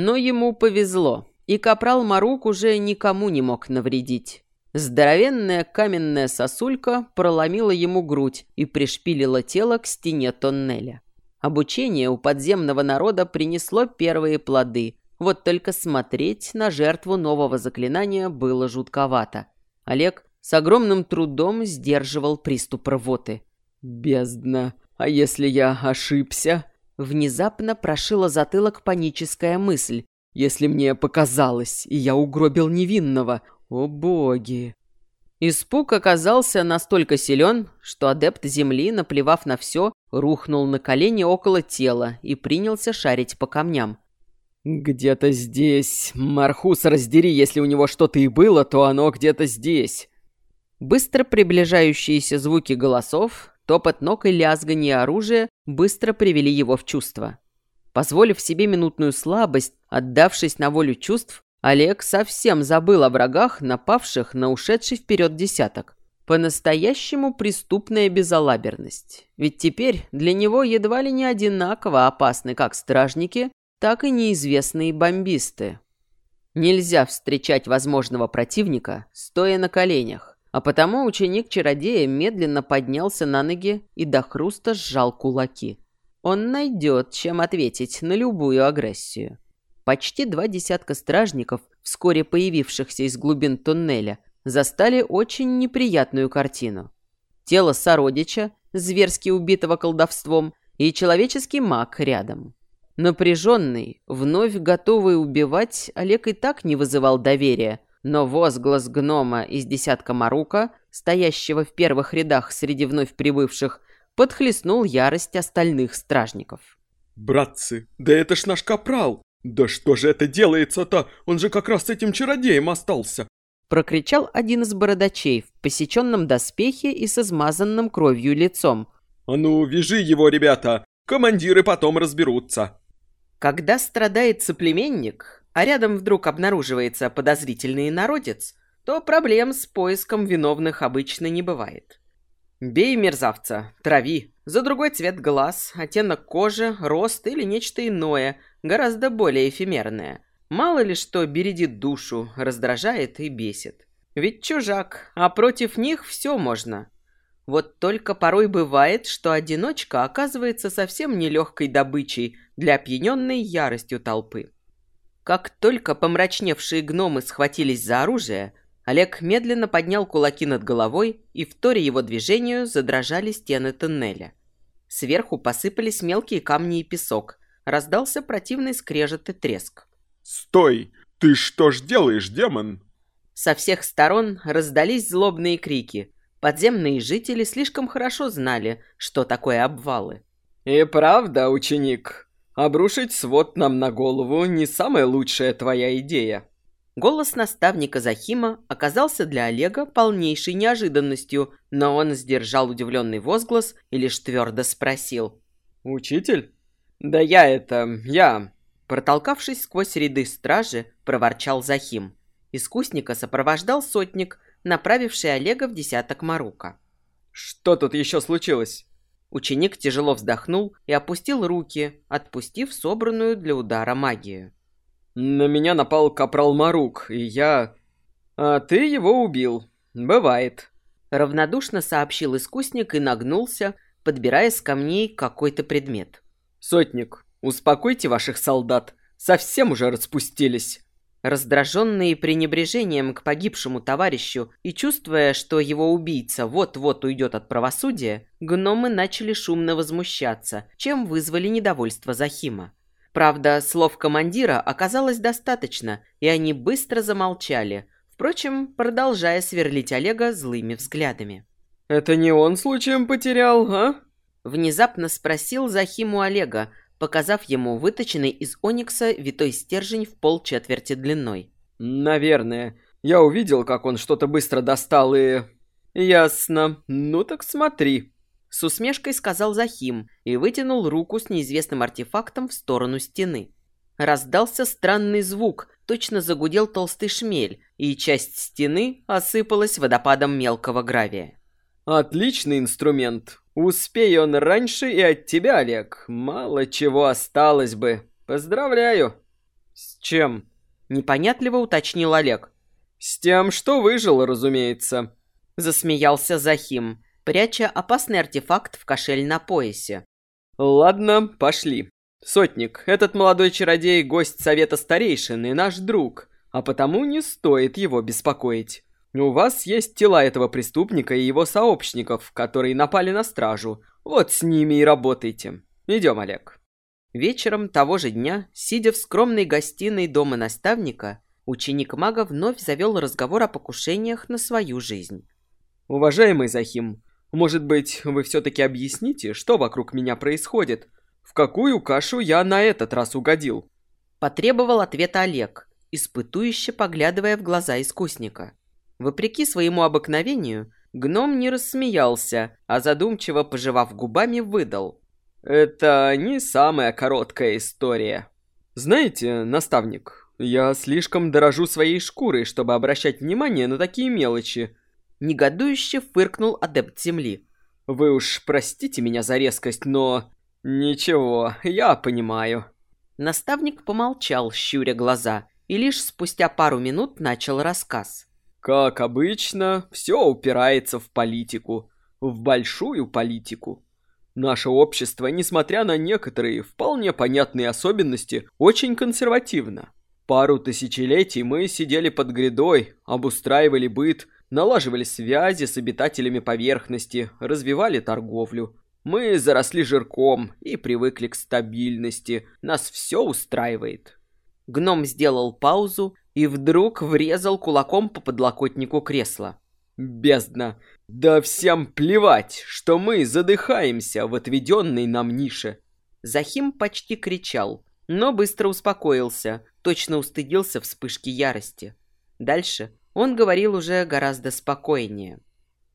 Но ему повезло, и капрал Марук уже никому не мог навредить. Здоровенная каменная сосулька проломила ему грудь и пришпилила тело к стене тоннеля. Обучение у подземного народа принесло первые плоды. Вот только смотреть на жертву нового заклинания было жутковато. Олег с огромным трудом сдерживал приступ рвоты. «Бездна! А если я ошибся?» Внезапно прошила затылок паническая мысль. «Если мне показалось, и я угробил невинного, о боги!» Испуг оказался настолько силен, что адепт земли, наплевав на все, рухнул на колени около тела и принялся шарить по камням. «Где-то здесь. Мархус, раздери, если у него что-то и было, то оно где-то здесь». Быстро приближающиеся звуки голосов, топот ног и лязганье оружия быстро привели его в чувство. Позволив себе минутную слабость, отдавшись на волю чувств, Олег совсем забыл о врагах, напавших на ушедший вперед десяток. По-настоящему преступная безалаберность. Ведь теперь для него едва ли не одинаково опасны как стражники, так и неизвестные бомбисты. Нельзя встречать возможного противника, стоя на коленях, а потому ученик-чародея медленно поднялся на ноги и до хруста сжал кулаки. Он найдет, чем ответить на любую агрессию. Почти два десятка стражников, вскоре появившихся из глубин туннеля, застали очень неприятную картину. Тело сородича, зверски убитого колдовством, и человеческий маг рядом. Напряженный, вновь готовый убивать, Олег и так не вызывал доверия, но возглас гнома из десятка Марука, стоящего в первых рядах среди вновь прибывших, подхлестнул ярость остальных стражников. «Братцы, да это ж наш капрал! «Да что же это делается-то? Он же как раз с этим чародеем остался!» Прокричал один из бородачей в посеченном доспехе и с измазанным кровью лицом. «А ну, вяжи его, ребята! Командиры потом разберутся!» Когда страдает соплеменник, а рядом вдруг обнаруживается подозрительный народец, то проблем с поиском виновных обычно не бывает. Бей мерзавца, трави, за другой цвет глаз, оттенок кожи, рост или нечто иное, гораздо более эфемерное. Мало ли что бередит душу, раздражает и бесит. Ведь чужак, а против них все можно. Вот только порой бывает, что одиночка оказывается совсем нелегкой добычей для опьяненной яростью толпы. Как только помрачневшие гномы схватились за оружие, Олег медленно поднял кулаки над головой, и в торе его движению задрожали стены тоннеля. Сверху посыпались мелкие камни и песок, раздался противный скрежет и треск. «Стой! Ты что ж делаешь, демон?» Со всех сторон раздались злобные крики. Подземные жители слишком хорошо знали, что такое обвалы. «И правда, ученик, обрушить свод нам на голову не самая лучшая твоя идея». Голос наставника Захима оказался для Олега полнейшей неожиданностью, но он сдержал удивленный возглас и лишь твердо спросил. «Учитель?» «Да я это... я...» Протолкавшись сквозь ряды стражи, проворчал Захим. Искусника сопровождал сотник, направивший Олега в десяток Марука. «Что тут еще случилось?» Ученик тяжело вздохнул и опустил руки, отпустив собранную для удара магию. «На меня напал капрал Марук, и я...» «А ты его убил. Бывает», — равнодушно сообщил искусник и нагнулся, подбирая с камней какой-то предмет. «Сотник, успокойте ваших солдат, совсем уже распустились». Раздраженные пренебрежением к погибшему товарищу и чувствуя, что его убийца вот-вот уйдет от правосудия, гномы начали шумно возмущаться, чем вызвали недовольство Захима. Правда, слов командира оказалось достаточно, и они быстро замолчали, впрочем, продолжая сверлить Олега злыми взглядами. «Это не он случаем потерял, а?» Внезапно спросил Захиму Олега, показав ему выточенный из оникса витой стержень в пол четверти длиной. «Наверное. Я увидел, как он что-то быстро достал и...» «Ясно. Ну так смотри». С усмешкой сказал Захим и вытянул руку с неизвестным артефактом в сторону стены. Раздался странный звук, точно загудел толстый шмель, и часть стены осыпалась водопадом мелкого гравия. «Отличный инструмент. Успей он раньше и от тебя, Олег. Мало чего осталось бы. Поздравляю. «С чем?» — непонятливо уточнил Олег. «С тем, что выжил, разумеется», — засмеялся Захим, пряча опасный артефакт в кошель на поясе. «Ладно, пошли. Сотник, этот молодой чародей — гость совета старейшин и наш друг, а потому не стоит его беспокоить. У вас есть тела этого преступника и его сообщников, которые напали на стражу. Вот с ними и работайте. Идем, Олег». Вечером того же дня, сидя в скромной гостиной дома наставника, ученик мага вновь завел разговор о покушениях на свою жизнь. «Уважаемый Захим, может быть, вы все-таки объясните, что вокруг меня происходит? В какую кашу я на этот раз угодил?» Потребовал ответа Олег, испытующе поглядывая в глаза искусника. Вопреки своему обыкновению, гном не рассмеялся, а задумчиво пожевав губами, выдал. «Это не самая короткая история. Знаете, наставник, я слишком дорожу своей шкурой, чтобы обращать внимание на такие мелочи». Негодующе фыркнул адепт земли. «Вы уж простите меня за резкость, но «Ничего, я понимаю». Наставник помолчал, щуря глаза, и лишь спустя пару минут начал рассказ. «Как обычно, все упирается в политику, в большую политику. Наше общество, несмотря на некоторые вполне понятные особенности, очень консервативно. Пару тысячелетий мы сидели под грядой, обустраивали быт, налаживали связи с обитателями поверхности, развивали торговлю. Мы заросли жирком и привыкли к стабильности. Нас все устраивает. Гном сделал паузу и вдруг врезал кулаком по подлокотнику кресла. Бездна! Да всем плевать, что мы задыхаемся в отведенной нам нише. Захим почти кричал, но быстро успокоился, точно устыдился вспышки ярости. Дальше он говорил уже гораздо спокойнее.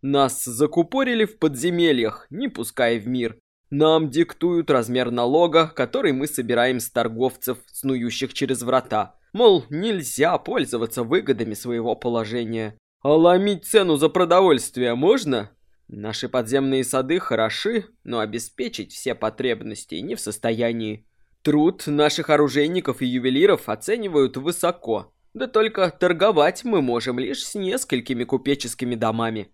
Нас закупорили в подземельях, не пуская в мир. Нам диктуют размер налога, который мы собираем с торговцев, снующих через врата. Мол, нельзя пользоваться выгодами своего положения. А ломить цену за продовольствие можно? Наши подземные сады хороши, но обеспечить все потребности не в состоянии. Труд наших оружейников и ювелиров оценивают высоко. Да только торговать мы можем лишь с несколькими купеческими домами.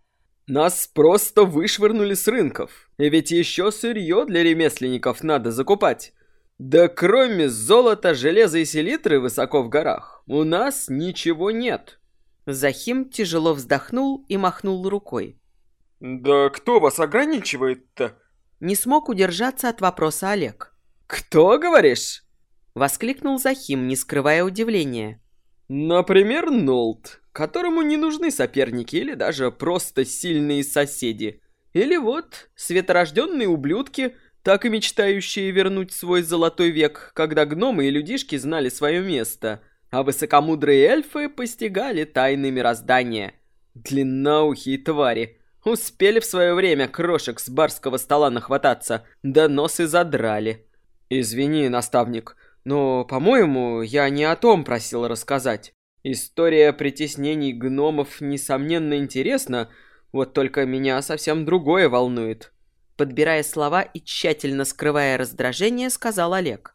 Нас просто вышвырнули с рынков. И ведь еще сырье для ремесленников надо закупать. Да кроме золота, железа и селитры высоко в горах, у нас ничего нет. Захим тяжело вздохнул и махнул рукой. «Да кто вас ограничивает-то?» Не смог удержаться от вопроса Олег. «Кто, говоришь?» Воскликнул Захим, не скрывая удивления. «Например, Нолт которому не нужны соперники или даже просто сильные соседи. Или вот светорожденные ублюдки, так и мечтающие вернуть свой золотой век, когда гномы и людишки знали свое место, а высокомудрые эльфы постигали тайны мироздания. Длинноухие твари. Успели в свое время крошек с барского стола нахвататься, да носы задрали. Извини, наставник, но, по-моему, я не о том просил рассказать. История притеснений гномов, несомненно, интересна, вот только меня совсем другое волнует. Подбирая слова и тщательно скрывая раздражение, сказал Олег.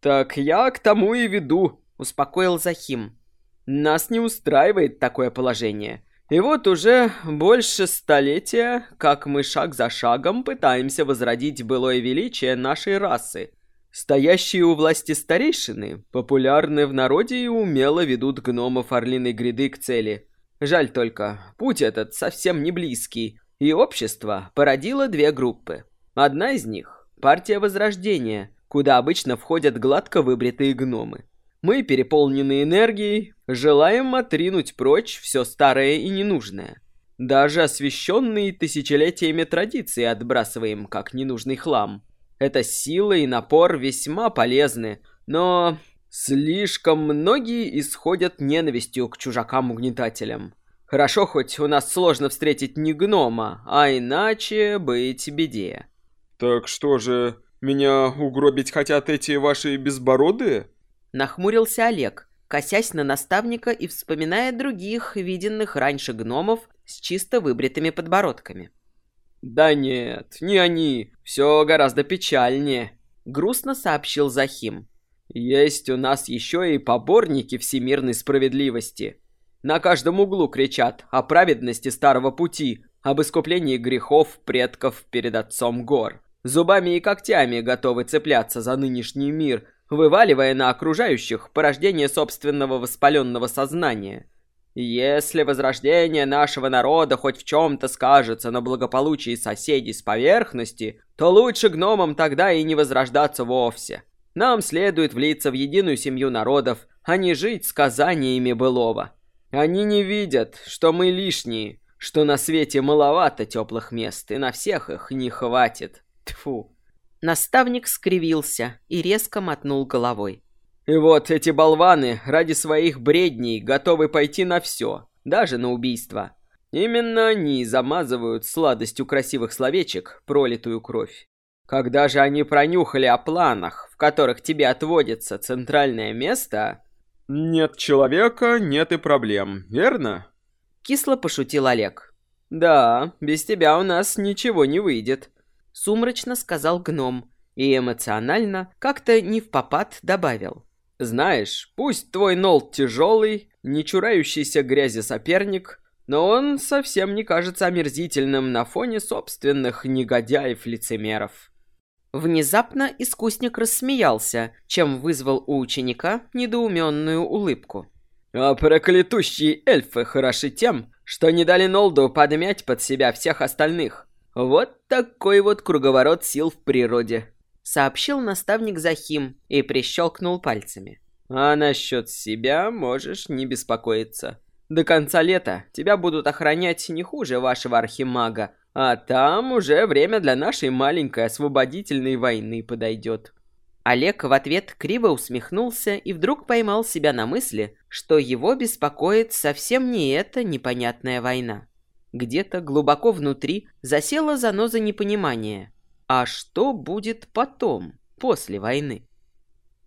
«Так я к тому и веду», — успокоил Захим. «Нас не устраивает такое положение. И вот уже больше столетия, как мы шаг за шагом пытаемся возродить былое величие нашей расы. Стоящие у власти старейшины популярны в народе и умело ведут гномов Орлиной гряды к цели. Жаль только, путь этот совсем не близкий, и общество породило две группы. Одна из них – партия Возрождения, куда обычно входят гладко выбритые гномы. Мы, переполнены энергией, желаем отринуть прочь все старое и ненужное. Даже освященные тысячелетиями традиции отбрасываем как ненужный хлам – эта сила и напор весьма полезны, но слишком многие исходят ненавистью к чужакам-угнетателям. Хорошо, хоть у нас сложно встретить не гнома, а иначе быть беде. Так что же, меня угробить хотят эти ваши безбородые? Нахмурился Олег, косясь на наставника и вспоминая других, виденных раньше гномов с чисто выбритыми подбородками. «Да нет, не они. Все гораздо печальнее», — грустно сообщил Захим. Есть у нас еще и поборники всемирной справедливости. На каждом углу кричат о праведности старого пути, об искуплении грехов предков перед отцом гор. Зубами и когтями готовы цепляться за нынешний мир, вываливая на окружающих порождение собственного воспаленного сознания. Если возрождение нашего народа хоть в чем-то скажется на благополучии соседей с поверхности, то лучше гномам тогда и не возрождаться вовсе. Нам следует влиться в единую семью народов, а не жить сказаниями былого. Они не видят, что мы лишние, что на свете маловато теплых мест, и на всех их не хватит. Тфу. Наставник скривился и резко мотнул головой. И вот эти болваны ради своих бредней готовы пойти на все, даже на убийство. Именно они замазывают сладостью красивых словечек пролитую кровь. Когда же они пронюхали о планах, в которых тебе отводится центральное место... Нет человека, нет и проблем, верно? Кисло пошутил Олег. Да, без тебя у нас ничего не выйдет. Сумрачно сказал гном и эмоционально, как-то не в попад добавил. Знаешь, пусть твой нолд тяжелый, не чурающийся грязи соперник, но он совсем не кажется омерзительным на фоне собственных негодяев-лицемеров. Внезапно искусник рассмеялся, чем вызвал у ученика недоуменную улыбку. А проклятущие эльфы хороши тем, что не дали Нолду подмять под себя всех остальных. Вот такой вот круговорот сил в природе сообщил наставник Захим и прищелкнул пальцами. «А насчет себя можешь не беспокоиться. До конца лета тебя будут охранять не хуже вашего архимага, а там уже время для нашей маленькой освободительной войны подойдет». Олег в ответ криво усмехнулся и вдруг поймал себя на мысли, что его беспокоит совсем не эта непонятная война. Где-то глубоко внутри засела заноза непонимания – а что будет потом, после войны?